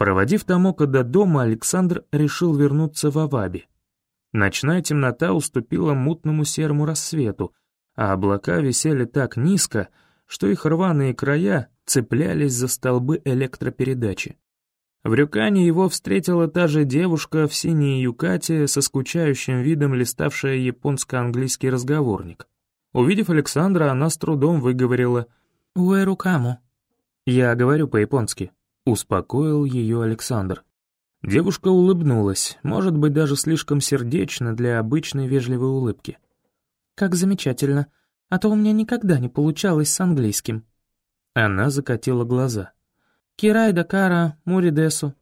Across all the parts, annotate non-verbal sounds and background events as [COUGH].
Проводив Тамока до дома, Александр решил вернуться в Аваби. Ночная темнота уступила мутному серому рассвету, а облака висели так низко, что их рваные края цеплялись за столбы электропередачи. В Рюкане его встретила та же девушка в синей юкате со скучающим видом листавшая японско-английский разговорник. Увидев Александра, она с трудом выговорила «Уэрукаму». «Я говорю по-японски», — успокоил ее Александр. Девушка улыбнулась, может быть, даже слишком сердечно для обычной вежливой улыбки. «Как замечательно, а то у меня никогда не получалось с английским». Она закатила глаза. «Кирай Дакара, Муридесу».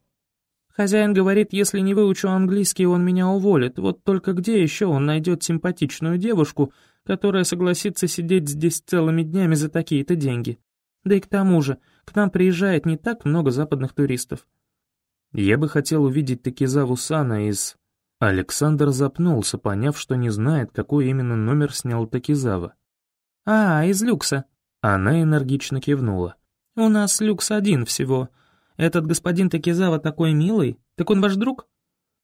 Хозяин говорит, если не выучу английский, он меня уволит. Вот только где еще он найдет симпатичную девушку, которая согласится сидеть здесь целыми днями за такие-то деньги? Да и к тому же, к нам приезжает не так много западных туристов. Я бы хотел увидеть Такизаву Сана из... Александр запнулся, поняв, что не знает, какой именно номер снял Такизава. «А, из люкса». Она энергично кивнула. «У нас люкс один всего. Этот господин Такизава такой милый. Так он ваш друг?»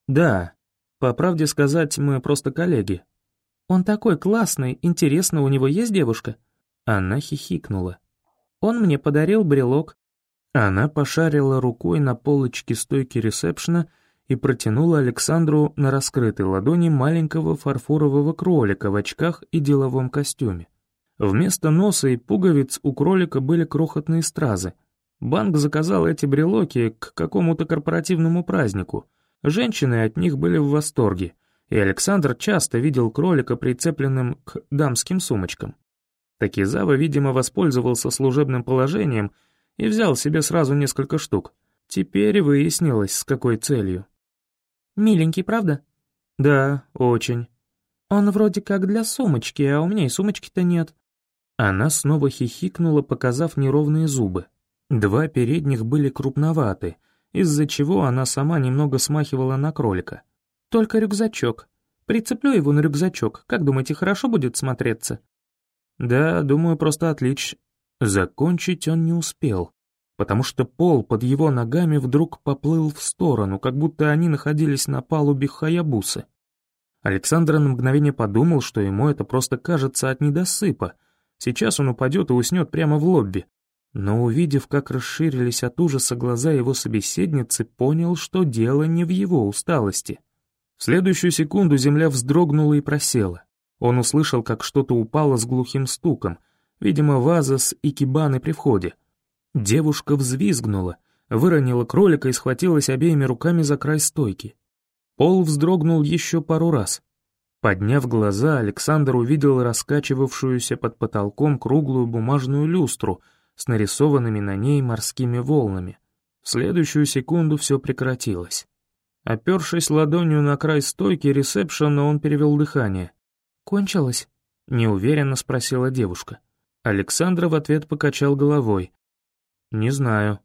«Да. По правде сказать, мы просто коллеги». «Он такой классный. Интересно, у него есть девушка?» Она хихикнула. «Он мне подарил брелок. Она пошарила рукой на полочке стойки ресепшена и протянула Александру на раскрытой ладони маленького фарфорового кролика в очках и деловом костюме. Вместо носа и пуговиц у кролика были крохотные стразы. Банк заказал эти брелоки к какому-то корпоративному празднику. Женщины от них были в восторге, и Александр часто видел кролика прицепленным к дамским сумочкам. Такизава, видимо, воспользовался служебным положением — и взял себе сразу несколько штук. Теперь выяснилось, с какой целью. «Миленький, правда?» «Да, очень». «Он вроде как для сумочки, а у меня и сумочки-то нет». Она снова хихикнула, показав неровные зубы. Два передних были крупноваты, из-за чего она сама немного смахивала на кролика. «Только рюкзачок. Прицеплю его на рюкзачок. Как думаете, хорошо будет смотреться?» «Да, думаю, просто отлично. Закончить он не успел, потому что пол под его ногами вдруг поплыл в сторону, как будто они находились на палубе Хаябусы. Александр на мгновение подумал, что ему это просто кажется от недосыпа. Сейчас он упадет и уснет прямо в лобби. Но увидев, как расширились от ужаса глаза его собеседницы, понял, что дело не в его усталости. Следующую секунду земля вздрогнула и просела. Он услышал, как что-то упало с глухим стуком — Видимо, ваза с икебаны при входе. Девушка взвизгнула, выронила кролика и схватилась обеими руками за край стойки. Пол вздрогнул еще пару раз. Подняв глаза, Александр увидел раскачивавшуюся под потолком круглую бумажную люстру с нарисованными на ней морскими волнами. В следующую секунду все прекратилось. Опершись ладонью на край стойки ресепшена, он перевел дыхание. «Кончилось?» — неуверенно спросила девушка. Александра в ответ покачал головой. «Не знаю».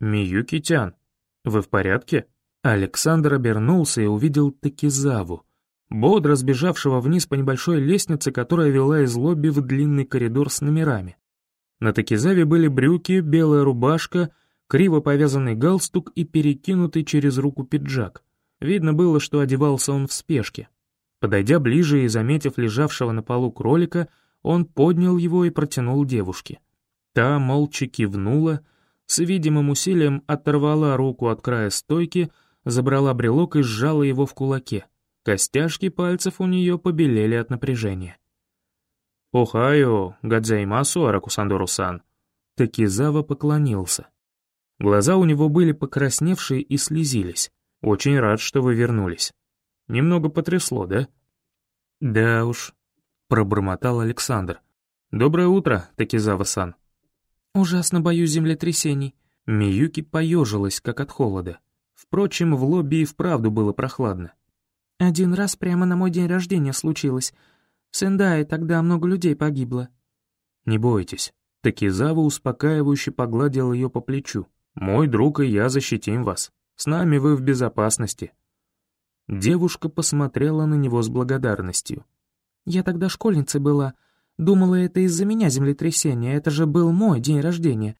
«Миюки-тян, вы в порядке?» Александр обернулся и увидел Такизаву, бодро сбежавшего вниз по небольшой лестнице, которая вела из лобби в длинный коридор с номерами. На Такизаве были брюки, белая рубашка, криво повязанный галстук и перекинутый через руку пиджак. Видно было, что одевался он в спешке. Подойдя ближе и заметив лежавшего на полу кролика, он поднял его и протянул девушке. Та молча кивнула, с видимым усилием оторвала руку от края стойки, забрала брелок и сжала его в кулаке. Костяшки пальцев у нее побелели от напряжения. «Охайо, гадзаймасу, Аракусандору-сан». Такизава поклонился. Глаза у него были покрасневшие и слезились. «Очень рад, что вы вернулись. Немного потрясло, да?» «Да уж, пробормотал Александр. «Доброе утро, Такизава-сан». «Ужасно боюсь землетрясений». Миюки поежилась, как от холода. Впрочем, в лобби и вправду было прохладно. «Один раз прямо на мой день рождения случилось. В Сендае тогда много людей погибло». «Не бойтесь». Такизава успокаивающе погладил ее по плечу. «Мой друг и я защитим вас. С нами вы в безопасности». Девушка посмотрела на него с благодарностью. Я тогда школьницей была. Думала, это из-за меня землетрясение, это же был мой день рождения.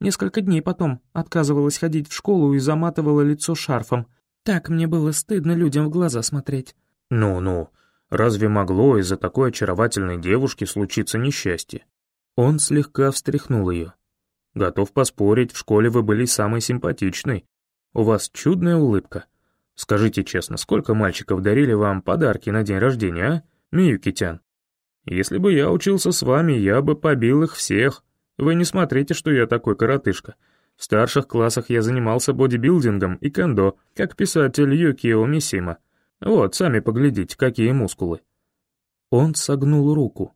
Несколько дней потом отказывалась ходить в школу и заматывала лицо шарфом. Так мне было стыдно людям в глаза смотреть. «Ну-ну, разве могло из-за такой очаровательной девушки случиться несчастье?» Он слегка встряхнул ее. «Готов поспорить, в школе вы были самой симпатичной. У вас чудная улыбка. Скажите честно, сколько мальчиков дарили вам подарки на день рождения, а, Миюкитян? Если бы я учился с вами, я бы побил их всех. Вы не смотрите, что я такой коротышка. В старших классах я занимался бодибилдингом и кендо, как писатель Юкио Мисима. Вот, сами поглядите, какие мускулы». Он согнул руку.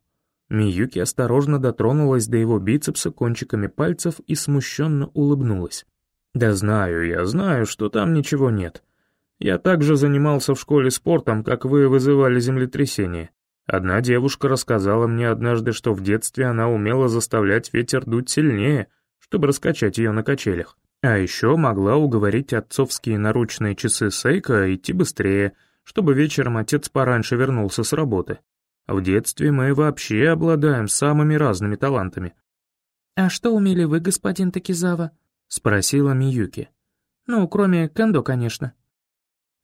Миюки осторожно дотронулась до его бицепса кончиками пальцев и смущенно улыбнулась. «Да знаю, я знаю, что там ничего нет. Я также занимался в школе спортом, как вы вызывали землетрясение. Одна девушка рассказала мне однажды, что в детстве она умела заставлять ветер дуть сильнее, чтобы раскачать ее на качелях. А еще могла уговорить отцовские наручные часы Сейка идти быстрее, чтобы вечером отец пораньше вернулся с работы. В детстве мы вообще обладаем самыми разными талантами. «А что умели вы, господин Такизава?» — спросила Миюки. «Ну, кроме кендо, конечно».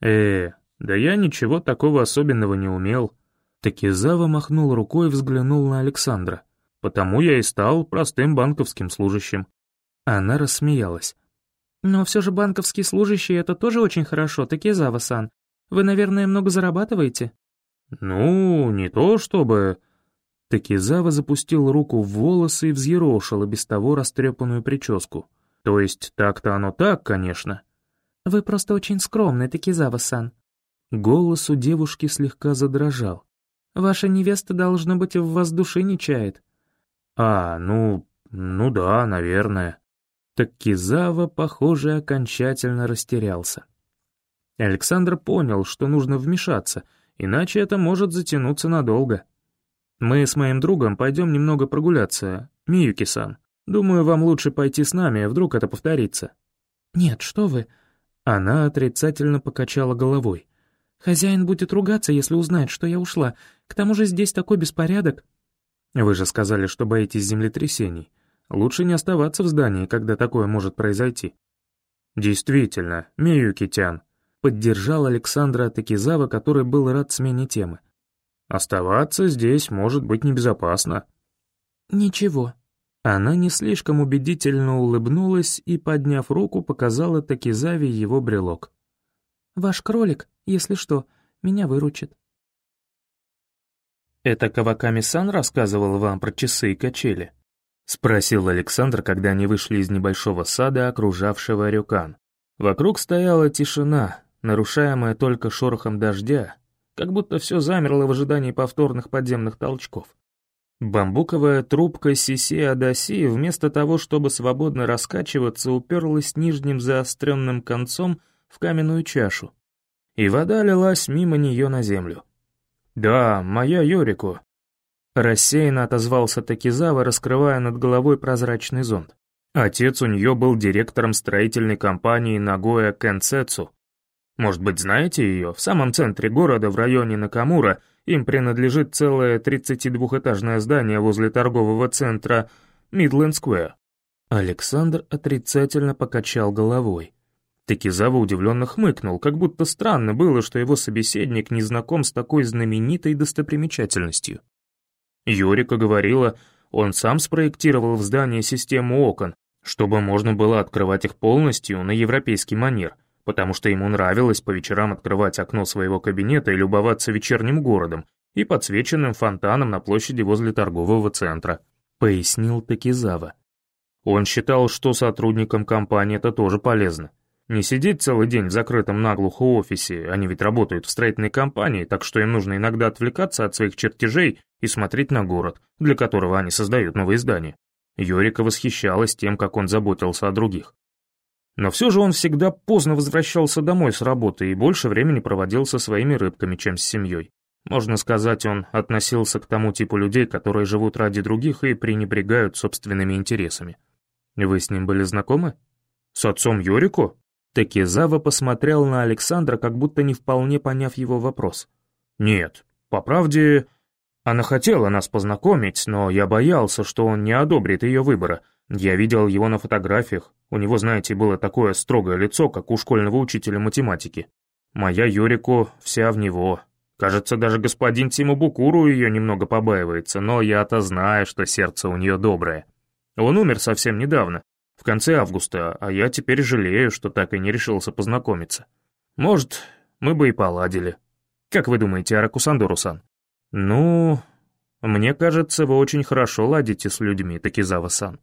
«Э, да я ничего такого особенного не умел». Такизава махнул рукой и взглянул на Александра. «Потому я и стал простым банковским служащим». Она рассмеялась. «Но все же банковский служащий — это тоже очень хорошо, Такизава-сан. Вы, наверное, много зарабатываете?» «Ну, не то чтобы...» Такизава запустил руку в волосы и взъерошил и без того растрепанную прическу. «То есть так-то оно так, конечно, «Вы просто очень скромный, Такизава-сан». Голос у девушки слегка задрожал. «Ваша невеста, должно быть, в вас души не чает». «А, ну, ну да, наверное». Так Кизава, похоже, окончательно растерялся. Александр понял, что нужно вмешаться, иначе это может затянуться надолго. «Мы с моим другом пойдем немного прогуляться, Миюки-сан. Думаю, вам лучше пойти с нами, вдруг это повторится». «Нет, что вы, она отрицательно покачала головой. «Хозяин будет ругаться, если узнает, что я ушла. К тому же здесь такой беспорядок». «Вы же сказали, что боитесь землетрясений. Лучше не оставаться в здании, когда такое может произойти». «Действительно, Миюки-тян», — поддержал Александра Такизава, который был рад смене темы. «Оставаться здесь может быть небезопасно». «Ничего», она не слишком убедительно улыбнулась и, подняв руку, показала Такизави его брелок. «Ваш кролик, если что, меня выручит». «Это Каваками-сан рассказывал вам про часы и качели?» — спросил Александр, когда они вышли из небольшого сада, окружавшего Рюкан. Вокруг стояла тишина, нарушаемая только шорохом дождя, как будто все замерло в ожидании повторных подземных толчков. Бамбуковая трубка Сиси Адаси вместо того, чтобы свободно раскачиваться, уперлась нижним заостренным концом в каменную чашу, и вода лилась мимо нее на землю. «Да, моя Йорику», — рассеянно отозвался Такизава, раскрывая над головой прозрачный зонт. Отец у нее был директором строительной компании Нагоя Кенсетсу. Может быть, знаете ее? В самом центре города, в районе Накамура — им принадлежит целое 32-этажное здание возле торгового центра Мидленд Сквер. Александр отрицательно покачал головой. Такизава удивленно хмыкнул, как будто странно было, что его собеседник не знаком с такой знаменитой достопримечательностью. Юрика говорила, он сам спроектировал в здании систему окон, чтобы можно было открывать их полностью на европейский манер — потому что ему нравилось по вечерам открывать окно своего кабинета и любоваться вечерним городом и подсвеченным фонтаном на площади возле торгового центра, пояснил Такизава. Он считал, что сотрудникам компании это тоже полезно. Не сидеть целый день в закрытом наглухо офисе, они ведь работают в строительной компании, так что им нужно иногда отвлекаться от своих чертежей и смотреть на город, для которого они создают новые здания. Йорика восхищалась тем, как он заботился о других. Но все же он всегда поздно возвращался домой с работы и больше времени проводил со своими рыбками, чем с семьей. Можно сказать, он относился к тому типу людей, которые живут ради других и пренебрегают собственными интересами. Вы с ним были знакомы? С отцом Юрику? Такизава посмотрел на Александра, как будто не вполне поняв его вопрос. Нет, по правде, Она хотела нас познакомить, но я боялся, что он не одобрит ее выбора. Я видел его на фотографиях. У него, знаете, было такое строгое лицо, как у школьного учителя математики. Моя Юрику вся в него. Кажется, даже господин Тиму Букуру ее немного побаивается, но я-то знаю, что сердце у нее доброе. Он умер совсем недавно, в конце августа, а я теперь жалею, что так и не решился познакомиться. Может, мы бы и поладили. Как вы думаете, Аракусандору-сан? «Ну, мне кажется, вы очень хорошо ладите с людьми, Такизава-сан.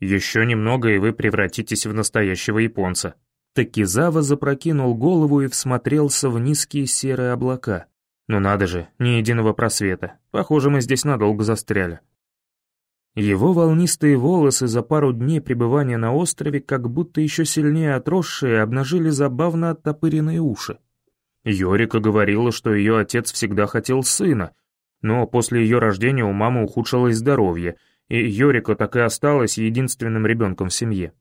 Еще немного, и вы превратитесь в настоящего японца». Такизава запрокинул голову и всмотрелся в низкие серые облака. «Ну надо же, ни единого просвета. Похоже, мы здесь надолго застряли». Его волнистые волосы за пару дней пребывания на острове, как будто еще сильнее отросшие, обнажили забавно оттопыренные уши. Йорика говорила, что ее отец всегда хотел сына, но после ее рождения у мамы ухудшилось здоровье, и Йорика так и осталась единственным ребенком в семье.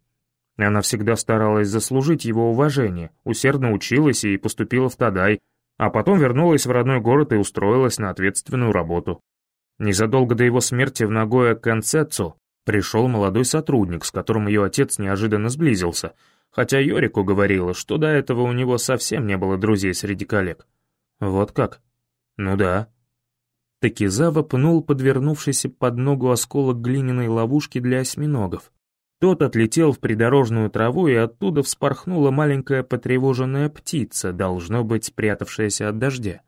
Она всегда старалась заслужить его уважение, усердно училась и поступила в Тадай, а потом вернулась в родной город и устроилась на ответственную работу. Незадолго до его смерти в Нагоя Концецу пришел молодой сотрудник, с которым ее отец неожиданно сблизился — хотя Йорику говорила, что до этого у него совсем не было друзей среди коллег. Вот как? Ну да. Такизава пнул подвернувшийся под ногу осколок глиняной ловушки для осьминогов. Тот отлетел в придорожную траву, и оттуда вспорхнула маленькая потревоженная птица, должно быть, спрятавшаяся от дождя.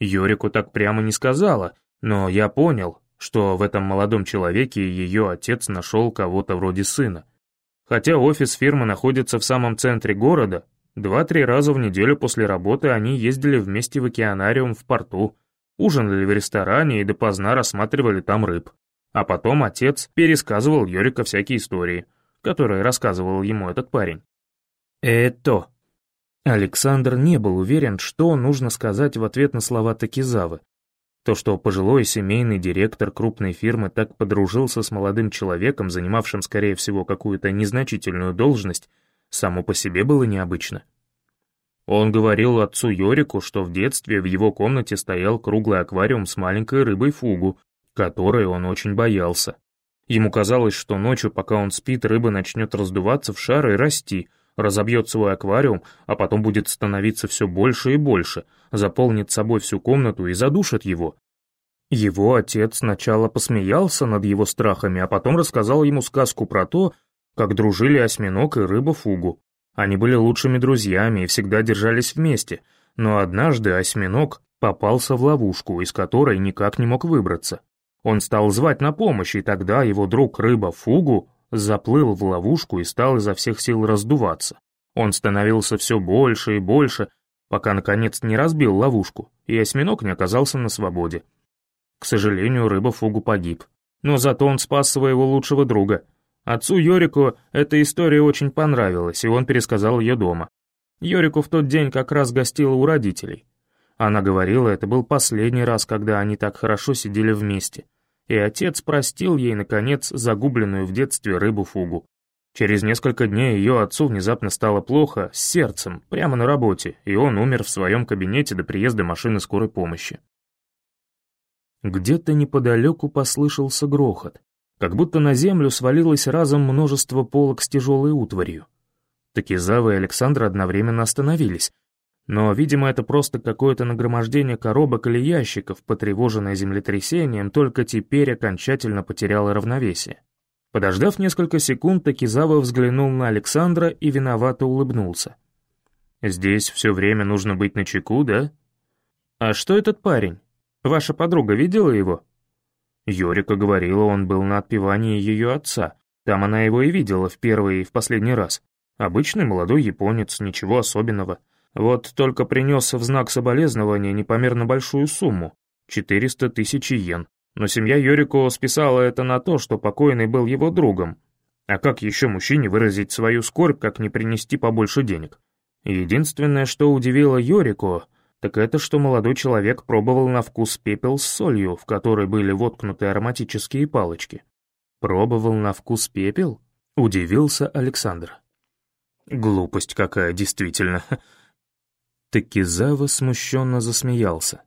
Йорику так прямо не сказала, но я понял, что в этом молодом человеке ее отец нашел кого-то вроде сына. Хотя офис фирмы находится в самом центре города, два-три раза в неделю после работы они ездили вместе в океанариум в порту, ужинали в ресторане и допоздна рассматривали там рыб. А потом отец пересказывал Йорика всякие истории, которые рассказывал ему этот парень. «Это...» Александр не был уверен, что нужно сказать в ответ на слова Такизавы, то, что пожилой семейный директор крупной фирмы так подружился с молодым человеком, занимавшим, скорее всего, какую-то незначительную должность, само по себе было необычно. Он говорил отцу Йорику, что в детстве в его комнате стоял круглый аквариум с маленькой рыбой фугу, которой он очень боялся. Ему казалось, что ночью, пока он спит, рыба начнет раздуваться в шар и расти, разобьет свой аквариум, а потом будет становиться все больше и больше, заполнит собой всю комнату и задушит его. Его отец сначала посмеялся над его страхами, а потом рассказал ему сказку про то, как дружили осьминог и рыба Фугу. Они были лучшими друзьями и всегда держались вместе, но однажды осьминог попался в ловушку, из которой никак не мог выбраться. Он стал звать на помощь, и тогда его друг рыба Фугу заплыл в ловушку и стал изо всех сил раздуваться. Он становился все больше и больше, пока наконец не разбил ловушку, и осьминог не оказался на свободе. К сожалению, рыба Фугу погиб. Но зато он спас своего лучшего друга. Отцу Йорику эта история очень понравилась, и он пересказал ее дома. Йорику в тот день как раз гостила у родителей. Она говорила, это был последний раз, когда они так хорошо сидели вместе — и отец простил ей, наконец, загубленную в детстве рыбу-фугу. Через несколько дней ее отцу внезапно стало плохо с сердцем, прямо на работе, и он умер в своем кабинете до приезда машины скорой помощи. Где-то неподалеку послышался грохот, как будто на землю свалилось разом множество полок с тяжелой утварью. Такизава и Александр одновременно остановились, но, видимо, это просто какое-то нагромождение коробок или ящиков, потревоженное землетрясением, только теперь окончательно потеряло равновесие. Подождав несколько секунд, Такизава взглянул на Александра и виновато улыбнулся. «Здесь все время нужно быть начеку, да? А что этот парень? Ваша подруга видела его?» Йорика говорила, он был на отпевании ее отца. Там она его и видела в первый и в последний раз. Обычный молодой японец, ничего особенного. Вот только принес в знак соболезнования непомерно большую сумму — 400 тысяч йен. Но семья Йорико списала это на то, что покойный был его другом. А как еще мужчине выразить свою скорбь, как не принести побольше денег? Единственное, что удивило Йорико, так это, что молодой человек пробовал на вкус пепел с солью, в которой были воткнуты ароматические палочки. «Пробовал на вкус пепел?» — удивился Александр. «Глупость какая, действительно. [LAUGHS] Такизава смущенно засмеялся.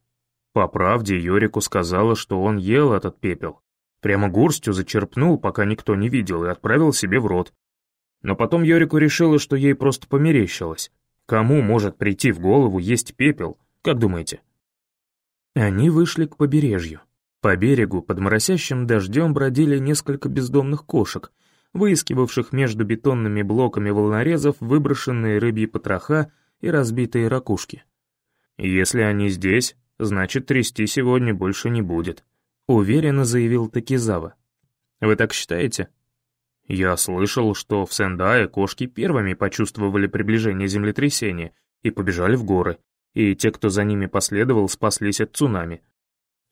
По правде, Йорику сказала, что он ел этот пепел. Прямо горстью зачерпнул, пока никто не видел, и отправил себе в рот. Но потом Йорику решила, что ей просто померещилось. Кому может прийти в голову есть пепел, как думаете? Они вышли к побережью. По берегу под моросящим дождем бродили несколько бездомных кошек, выискивавших между бетонными блоками волнорезов выброшенные рыбьи потроха и разбитые ракушки. «Если они здесь, значит, трясти сегодня больше не будет», — уверенно заявил Такизава. «Вы так считаете?» «Я слышал, что в Сендае кошки первыми почувствовали приближение землетрясения и побежали в горы, и те, кто за ними последовал, спаслись от цунами.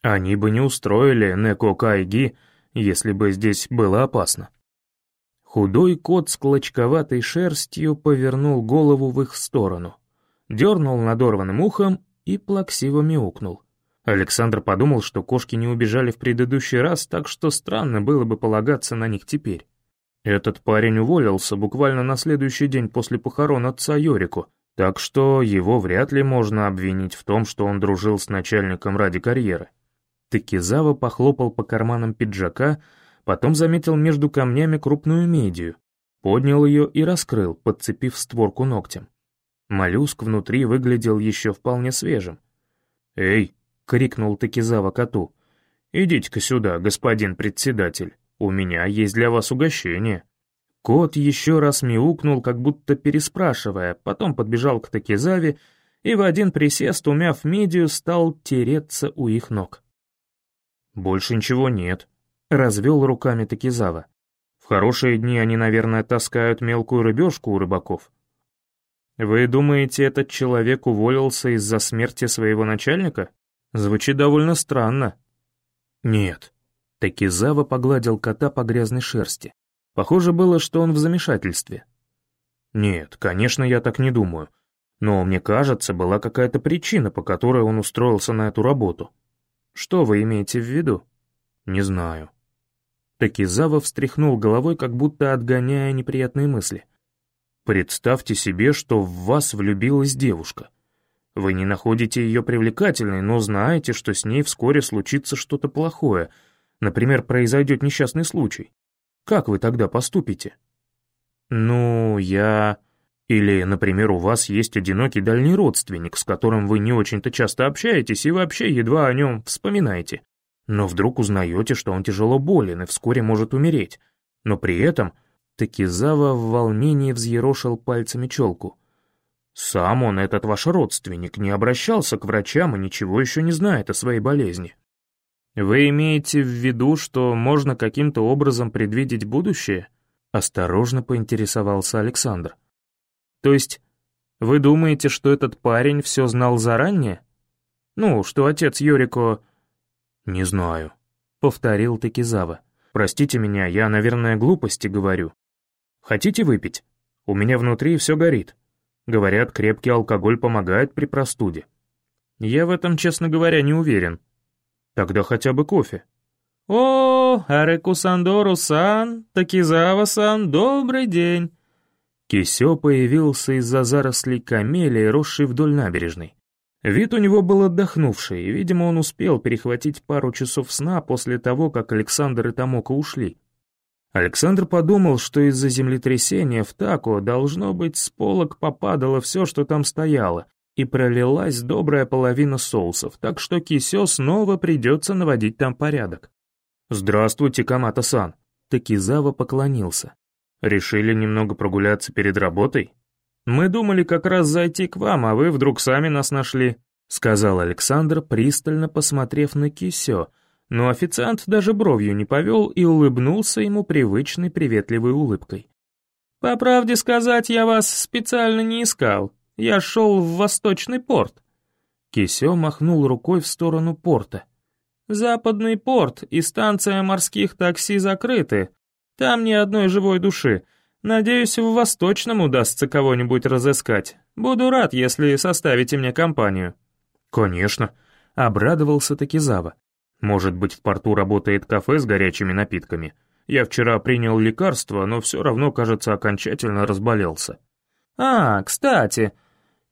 Они бы не устроили Неко Кайги, если бы здесь было опасно». Худой кот с клочковатой шерстью повернул голову в их сторону, дернул надорванным ухом и плаксиво мяукнул. Александр подумал, что кошки не убежали в предыдущий раз, так что странно было бы полагаться на них теперь. Этот парень уволился буквально на следующий день после похорон отца Йорику, так что его вряд ли можно обвинить в том, что он дружил с начальником ради карьеры. Такизава похлопал по карманам пиджака, Потом заметил между камнями крупную медию, поднял ее и раскрыл, подцепив створку ногтем. Моллюск внутри выглядел еще вполне свежим. «Эй!» — крикнул Такизава коту. «Идите-ка сюда, господин председатель, у меня есть для вас угощение». Кот еще раз мяукнул, как будто переспрашивая, потом подбежал к Такизаве и в один присест, умяв медию, стал тереться у их ног. «Больше ничего нет», Развел руками Такизава. В хорошие дни они, наверное, таскают мелкую рыбешку у рыбаков. Вы думаете, этот человек уволился из-за смерти своего начальника? Звучит довольно странно. Нет. Такизава погладил кота по грязной шерсти. Похоже было, что он в замешательстве. Нет, конечно, я так не думаю. Но мне кажется, была какая-то причина, по которой он устроился на эту работу. Что вы имеете в виду? Не знаю. Такизава встряхнул головой, как будто отгоняя неприятные мысли. «Представьте себе, что в вас влюбилась девушка. Вы не находите ее привлекательной, но знаете, что с ней вскоре случится что-то плохое, например, произойдет несчастный случай. Как вы тогда поступите?» «Ну, я...» Или, например, у вас есть одинокий дальний родственник, с которым вы не очень-то часто общаетесь и вообще едва о нем вспоминаете. Но вдруг узнаете, что он тяжело болен и вскоре может умереть. Но при этом Такизава в волнении взъерошил пальцами челку. Сам он, этот ваш родственник, не обращался к врачам и ничего еще не знает о своей болезни. Вы имеете в виду, что можно каким-то образом предвидеть будущее? Осторожно поинтересовался Александр. То есть, вы думаете, что этот парень все знал заранее? Ну, что отец Йорико «Не знаю», — повторил Такизава. «Простите меня, я, наверное, глупости говорю. Хотите выпить? У меня внутри все горит. Говорят, крепкий алкоголь помогает при простуде. Я в этом, честно говоря, не уверен. Тогда хотя бы кофе». «О, Ареку-Сандору-сан, Такизава-сан, добрый день!» Кисё появился из-за зарослей камелии, росшей вдоль набережной. Вид у него был отдохнувший, и, видимо, он успел перехватить пару часов сна после того, как Александр и Томока ушли. Александр подумал, что из-за землетрясения в Тако, должно быть, с полок попадало все, что там стояло, и пролилась добрая половина соусов, так что Кисё снова придется наводить там порядок. «Здравствуйте, Камата-сан!» Такизава поклонился. «Решили немного прогуляться перед работой?» «Мы думали как раз зайти к вам, а вы вдруг сами нас нашли», — сказал Александр, пристально посмотрев на Кисё, но официант даже бровью не повел и улыбнулся ему привычной приветливой улыбкой. «По правде сказать, я вас специально не искал. Я шел в Восточный порт». Кисё махнул рукой в сторону порта. «Западный порт и станция морских такси закрыты. Там ни одной живой души. Надеюсь, в Восточном удастся кого-нибудь разыскать. Буду рад, если составите мне компанию». «Конечно», — обрадовался Такизава. «Может быть, в порту работает кафе с горячими напитками. Я вчера принял лекарство, но все равно, кажется, окончательно разболелся». «А, кстати...»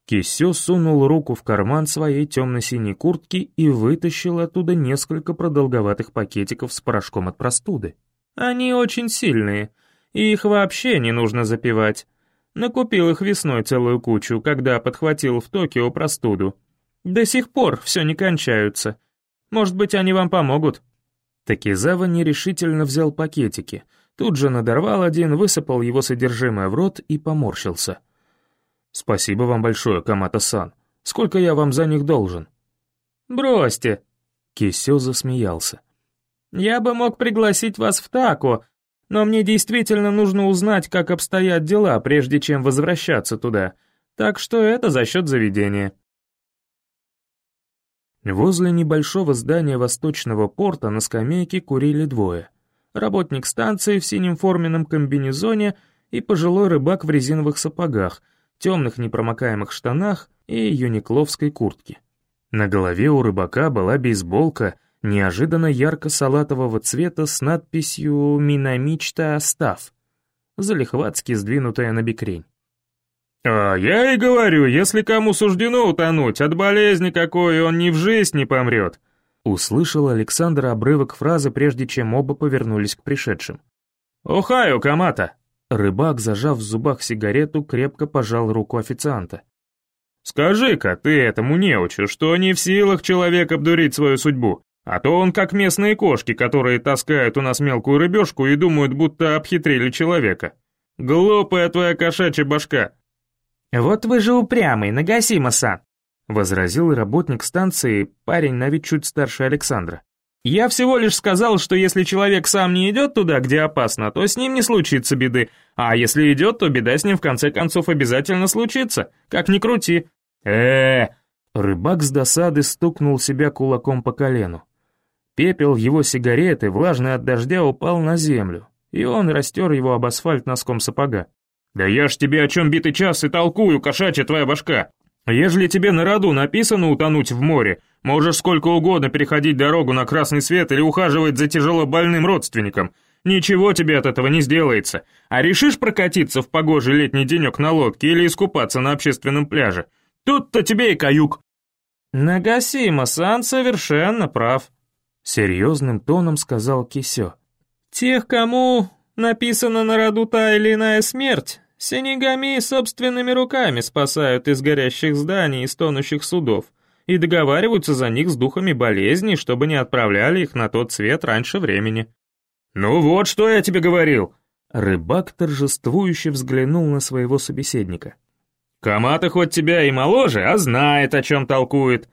Кисё сунул руку в карман своей темно-синей куртки и вытащил оттуда несколько продолговатых пакетиков с порошком от простуды. «Они очень сильные, и их вообще не нужно запивать. Накупил их весной целую кучу, когда подхватил в Токио простуду. До сих пор все не кончаются. Может быть, они вам помогут?» Такизава нерешительно взял пакетики, тут же надорвал один, высыпал его содержимое в рот и поморщился. «Спасибо вам большое, Камата-сан. Сколько я вам за них должен?» «Бросьте!» Кисё засмеялся. «Я бы мог пригласить вас в Тако, но мне действительно нужно узнать, как обстоят дела, прежде чем возвращаться туда, так что это за счет заведения». Возле небольшого здания восточного порта на скамейке курили двое. Работник станции в синем форменном комбинезоне и пожилой рыбак в резиновых сапогах — темных непромокаемых штанах и юникловской куртке. На голове у рыбака была бейсболка неожиданно ярко-салатового цвета с надписью «Минамичта Остав», залихватски сдвинутая на бекрень. «А я и говорю, если кому суждено утонуть, от болезни какой он ни в жизнь не помрет», услышал Александр обрывок фразы, прежде чем оба повернулись к пришедшим. «Охайо, Камата!» Рыбак, зажав в зубах сигарету, крепко пожал руку официанта. «Скажи-ка ты этому неучу, что не в силах человек обдурить свою судьбу, а то он как местные кошки, которые таскают у нас мелкую рыбешку и думают, будто обхитрили человека. Глупая твоя кошачья башка!» «Вот вы же упрямый, Нагасима-сан!» — возразил работник станции, парень на вид чуть старше Александра. Я всего лишь сказал, что если человек сам не идет туда, где опасно, то с ним не случится беды, а если идет, то беда с ним в конце концов обязательно случится, как ни крути. э Рыбак с досады стукнул себя кулаком по колену. Пепел его сигареты, влажный от дождя, упал на землю, и он растер его об асфальт носком сапога. «Да я ж тебе о чем битый час и толкую, кошачья твоя башка! Ежели тебе на роду написано утонуть в море, можешь сколько угодно переходить дорогу на красный свет или ухаживать за тяжело больным родственником. Ничего тебе от этого не сделается. А решишь прокатиться в погожий летний денек на лодке или искупаться на общественном пляже? Тут-то тебе и каюк. Нагасима-сан совершенно прав. Серьезным тоном сказал Кисё. Тех, кому написано на роду та или иная смерть, Синегами собственными руками спасают из горящих зданий и стонущих судов и договариваются за них с духами болезней, чтобы не отправляли их на тот свет раньше времени. «Ну вот, что я тебе говорил!» Рыбак торжествующе взглянул на своего собеседника. «Камата хоть тебя и моложе, а знает, о чем толкует».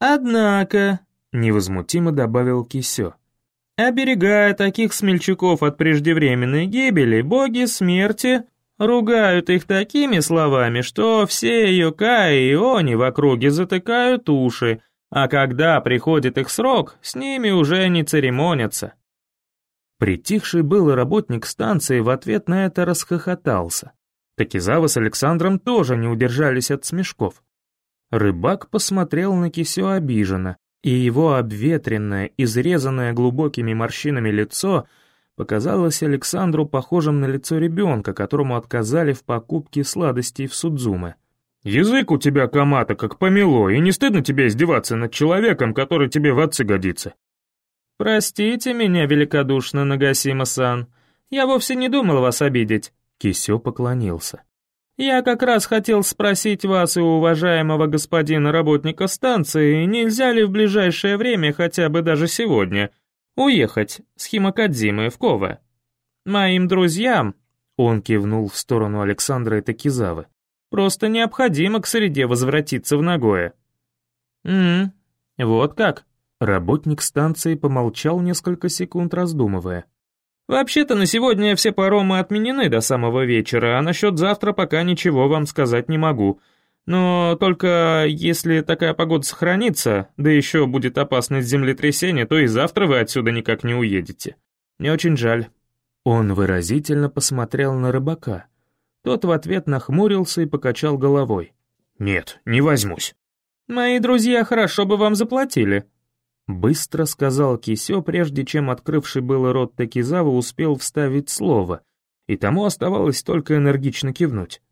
«Однако», — невозмутимо добавил Кисё, «оберегая таких смельчаков от преждевременной гибели, боги смерти Ругают их такими словами, что все ее Каи и Они в округе затыкают уши, а когда приходит их срок, с ними уже не церемонятся. Притихший был работник станции в ответ на это расхохотался. Такизава с Александром тоже не удержались от смешков. Рыбак посмотрел на Кисё обиженно, и его обветренное, изрезанное глубокими морщинами лицо — показалось Александру похожим на лицо ребенка, которому отказали в покупке сладостей в Судзуме. «Язык у тебя, Камата, как помело, и не стыдно тебе издеваться над человеком, который тебе в отцы годится?» «Простите меня великодушно, Нагасима-сан. Я вовсе не думал вас обидеть», — Кисё поклонился. «Я как раз хотел спросить вас и уважаемого господина работника станции, нельзя ли в ближайшее время, хотя бы даже сегодня, уехать с Химакадзимы в Кове. Моим друзьям, он кивнул в сторону Александра и Такизавы, просто необходимо к среде возвратиться в Нагое. «М-м, вот как?» Работник станции помолчал несколько секунд, раздумывая. «Вообще-то на сегодня все паромы отменены до самого вечера, а насчет завтра пока ничего вам сказать не могу. Но только если такая погода сохранится, да еще будет опасность землетрясения, то и завтра вы отсюда никак не уедете. Мне очень жаль». Он выразительно посмотрел на рыбака. Тот в ответ нахмурился и покачал головой. «Нет, не возьмусь». «Мои друзья хорошо бы вам заплатили», — быстро сказал Кисё, прежде чем открывший было рот Такизава успел вставить слово, и тому оставалось только энергично кивнуть.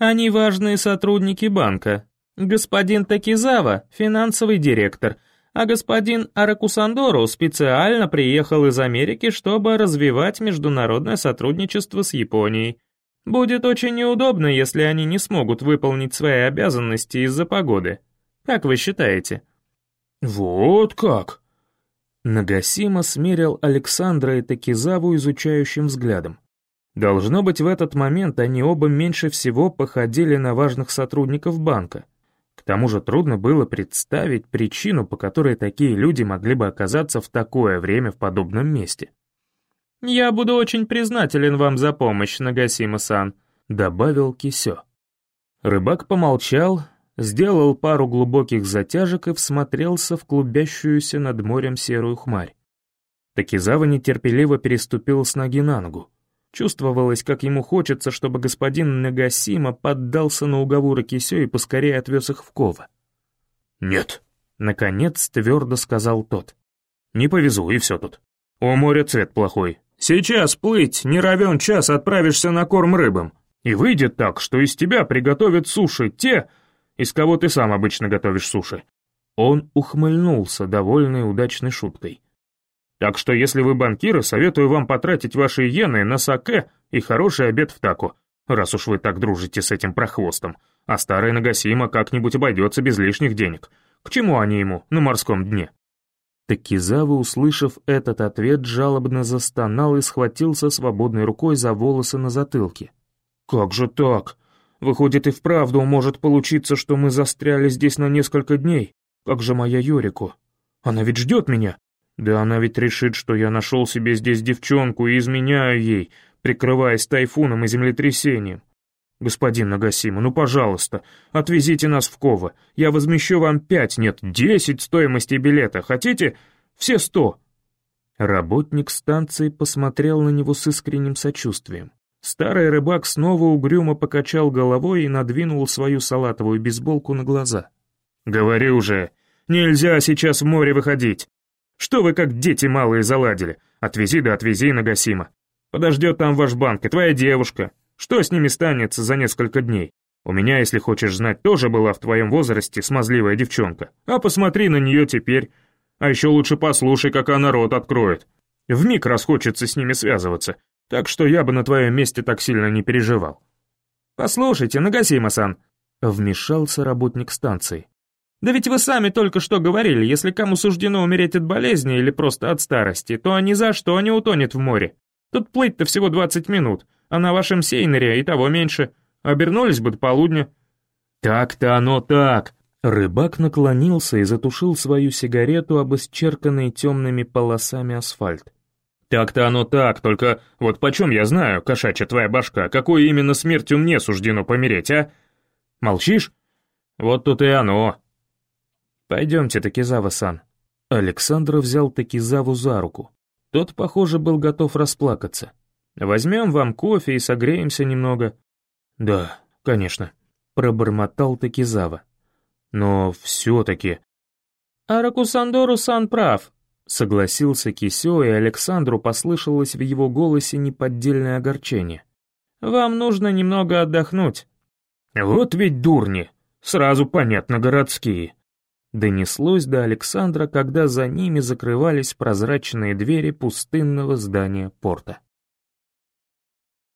Они важные сотрудники банка. Господин Такизава — финансовый директор, а господин Аракусандору специально приехал из Америки, чтобы развивать международное сотрудничество с Японией. Будет очень неудобно, если они не смогут выполнить свои обязанности из-за погоды. Как вы считаете?» «Вот как!» Нагасима смерил Александра и Такизаву изучающим взглядом. Должно быть, в этот момент они оба меньше всего походили на важных сотрудников банка. К тому же трудно было представить причину, по которой такие люди могли бы оказаться в такое время в подобном месте. «Я буду очень признателен вам за помощь, Нагасима-сан», — добавил Кисё. Рыбак помолчал, сделал пару глубоких затяжек и всмотрелся в клубящуюся над морем серую хмарь. Такизава нетерпеливо переступил с ноги на ногу. Чувствовалось, как ему хочется, чтобы господин Нагасима поддался на уговоры Кисё и поскорее отвез их в Кова. «Нет», — наконец твердо сказал тот. «Не повезу, и все тут. У моря цвет плохой. Сейчас плыть, не равен час отправишься на корм рыбам. И выйдет так, что из тебя приготовят суши те, из кого ты сам обычно готовишь суши». Он ухмыльнулся, довольный удачной шуткой. Так что если вы банкиры, советую вам потратить ваши иены на саке и хороший обед в таку, раз уж вы так дружите с этим прохвостом. А старый Нагасима как-нибудь обойдется без лишних денег. К чему они ему на морском дне?» Такизава, услышав этот ответ, жалобно застонал и схватился свободной рукой за волосы на затылке. «Как же так? Выходит, и вправду может получиться, что мы застряли здесь на несколько дней. Как же моя Юрику? Она ведь ждет меня!» Да она ведь решит, что я нашел себе здесь девчонку и изменяю ей, прикрываясь тайфуном и землетрясением. Господин Нагасима, ну пожалуйста, отвезите нас в Ково. Я возмещу вам пять, нет, десять стоимости билета. Хотите? Все сто. Работник станции посмотрел на него с искренним сочувствием. Старый рыбак снова угрюмо покачал головой и надвинул свою салатовую бейсболку на глаза. «Говори уже, нельзя сейчас в море выходить. Что вы как дети малые заладили? Отвези да отвези Нагасима. Подождет там ваш банк и твоя девушка. Что с ними станется за несколько дней? У меня, если хочешь знать, тоже была в твоем возрасте смазливая девчонка. А посмотри на нее теперь. А еще лучше послушай, как она рот откроет. Вмиг расхочется с ними связываться. Так что я бы на твоем месте так сильно не переживал. «Послушайте, Нагасима-сан», — вмешался работник станции. Да ведь вы сами только что говорили, если кому суждено умереть от болезни или просто от старости, то ни за что не утонет в море. Тут плыть-то всего 20 минут, а на вашем сейнере и того меньше. Обернулись бы до полудня». «Так-то оно так!» Рыбак наклонился и затушил свою сигарету об исчерканный темными полосами асфальт. «Так-то оно так, только вот почем я знаю, кошачья твоя башка, какой именно смертью мне суждено помереть, а? Молчишь? Вот тут и оно!» «Пойдемте, Такизава-сан». Александр взял Такизаву за руку. Тот, похоже, был готов расплакаться. «Возьмем вам кофе и согреемся немного». «Да, конечно», — пробормотал Такизава. «Но все-таки...» «Аракусандору-сан прав», — согласился Кисё, и Александру послышалось в его голосе неподдельное огорчение. «Вам нужно немного отдохнуть». «Вот ведь дурни! Сразу понятно, городские!» Донеслось до Александра, когда за ними закрывались прозрачные двери пустынного здания порта.